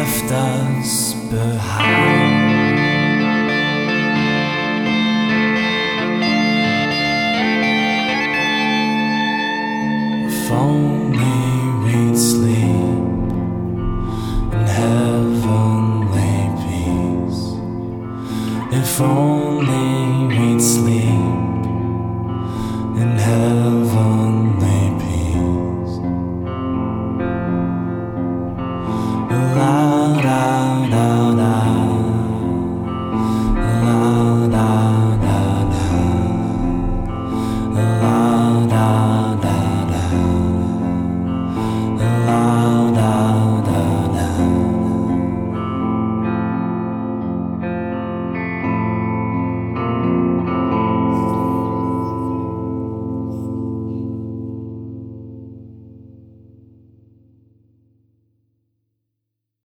left us behind. If only we'd sleep in heavenly peace. If only we'd sleep.